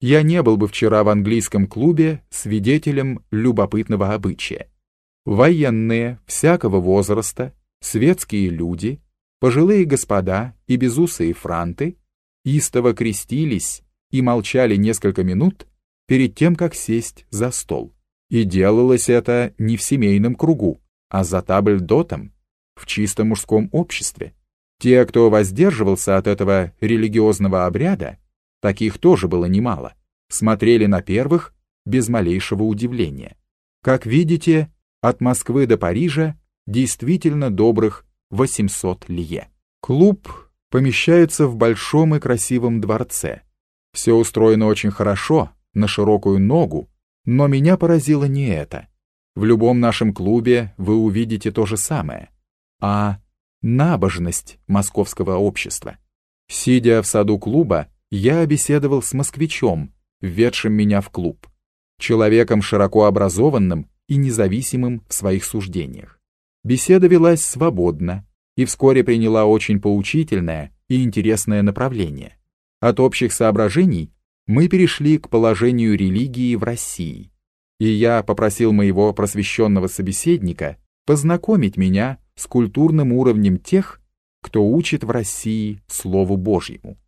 я не был бы вчера в английском клубе свидетелем любопытного обычая. Военные всякого возраста, светские люди, пожилые господа и безусые франты истово крестились и молчали несколько минут перед тем, как сесть за стол. И делалось это не в семейном кругу, а за табльдотом, в чисто мужском обществе. Те, кто воздерживался от этого религиозного обряда, таких тоже было немало, смотрели на первых без малейшего удивления. Как видите, от Москвы до Парижа действительно добрых 800 лье. Клуб помещается в большом и красивом дворце. Все устроено очень хорошо, на широкую ногу, но меня поразило не это. В любом нашем клубе вы увидите то же самое, а набожность московского общества. Сидя в саду клуба, я беседовал с москвичом, введшим меня в клуб, человеком широко образованным и независимым в своих суждениях. Беседа велась свободно и вскоре приняла очень поучительное и интересное направление. От общих соображений мы перешли к положению религии в России, и я попросил моего просвещенного собеседника познакомить меня с культурным уровнем тех, кто учит в России Слову Божьему.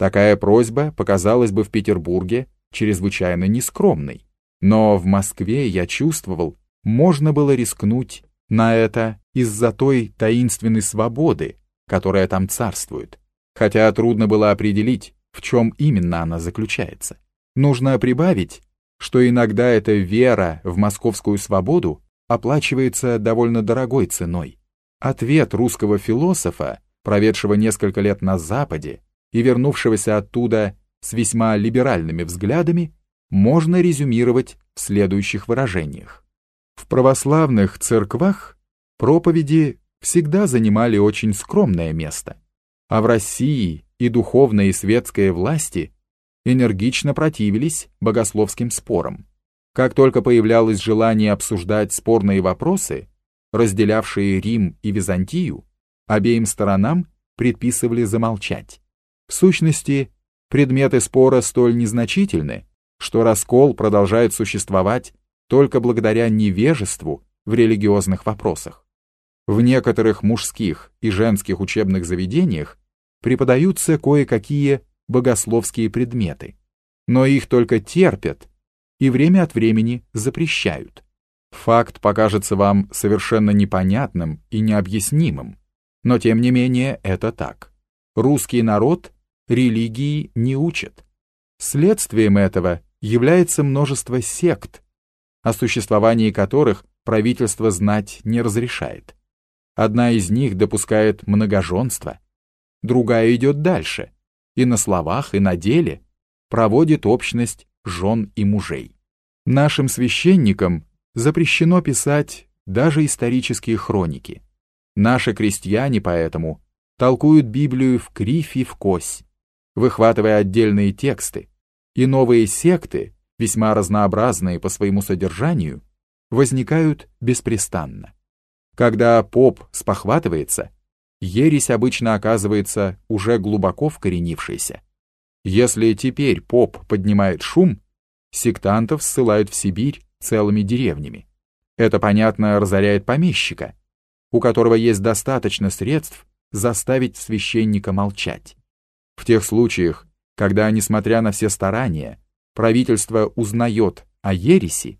Такая просьба показалась бы в Петербурге чрезвычайно нескромной, но в Москве я чувствовал, можно было рискнуть на это из-за той таинственной свободы, которая там царствует, хотя трудно было определить, в чем именно она заключается. Нужно прибавить, что иногда эта вера в московскую свободу оплачивается довольно дорогой ценой. Ответ русского философа, проведшего несколько лет на Западе и вернувшегося оттуда с весьма либеральными взглядами, можно резюмировать в следующих выражениях. В православных церквах проповеди всегда занимали очень скромное место, а в России и духовная и светская власти энергично противились богословским спорам. Как только появлялось желание обсуждать спорные вопросы, разделявшие Рим и Византию, обеим сторонам предписывали замолчать. В сущности, предметы спора столь незначительны, что раскол продолжает существовать только благодаря невежеству в религиозных вопросах. В некоторых мужских и женских учебных заведениях преподаются кое-какие богословские предметы, но их только терпят и время от времени запрещают. Факт покажется вам совершенно непонятным и необъяснимым, но тем не менее это так. Русский народ религии не учит. Следствием этого является множество сект, о существовании которых правительство знать не разрешает. Одна из них допускает многоженство, другая идет дальше, и на словах, и на деле проводит общность жен и мужей. Нашим священникам запрещено писать даже исторические хроники. Наши крестьяне поэтому толкуют Библию в кривь и в кось, выхватывая отдельные тексты, и новые секты, весьма разнообразные по своему содержанию, возникают беспрестанно. Когда поп спохватывается, ересь обычно оказывается уже глубоко вкоренившейся. Если теперь поп поднимает шум, сектантов ссылают в Сибирь целыми деревнями. Это, понятно, разоряет помещика, у которого есть достаточно средств заставить священника молчать. В тех случаях, когда, несмотря на все старания, правительство узнает о ереси,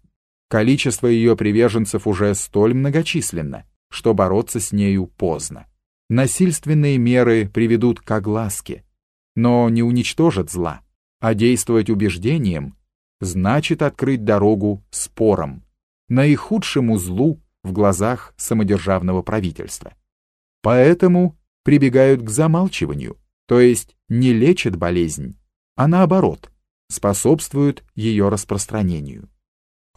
количество ее приверженцев уже столь многочисленно, что бороться с нею поздно. Насильственные меры приведут к огласке, но не уничтожат зла, а действовать убеждением значит открыть дорогу спорам, наихудшему злу в глазах самодержавного правительства. Поэтому прибегают к замалчиванию, то есть не лечат болезнь, а наоборот, способствуют ее распространению.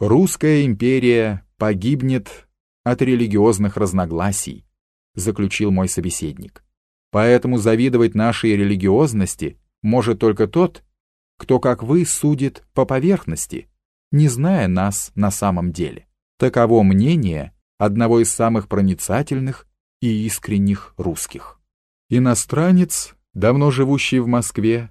Русская империя погибнет от религиозных разногласий, заключил мой собеседник. Поэтому завидовать нашей религиозности может только тот, кто, как вы, судит по поверхности, не зная нас на самом деле. Таково мнение одного из самых проницательных и искренних русских. Иностранец, давно живущий в Москве,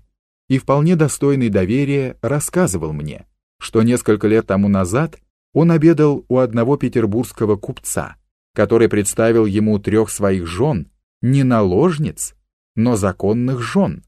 и вполне достойный доверия рассказывал мне, что несколько лет тому назад он обедал у одного петербургского купца, который представил ему трех своих жен, не наложниц, но законных жен,